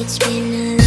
it's been a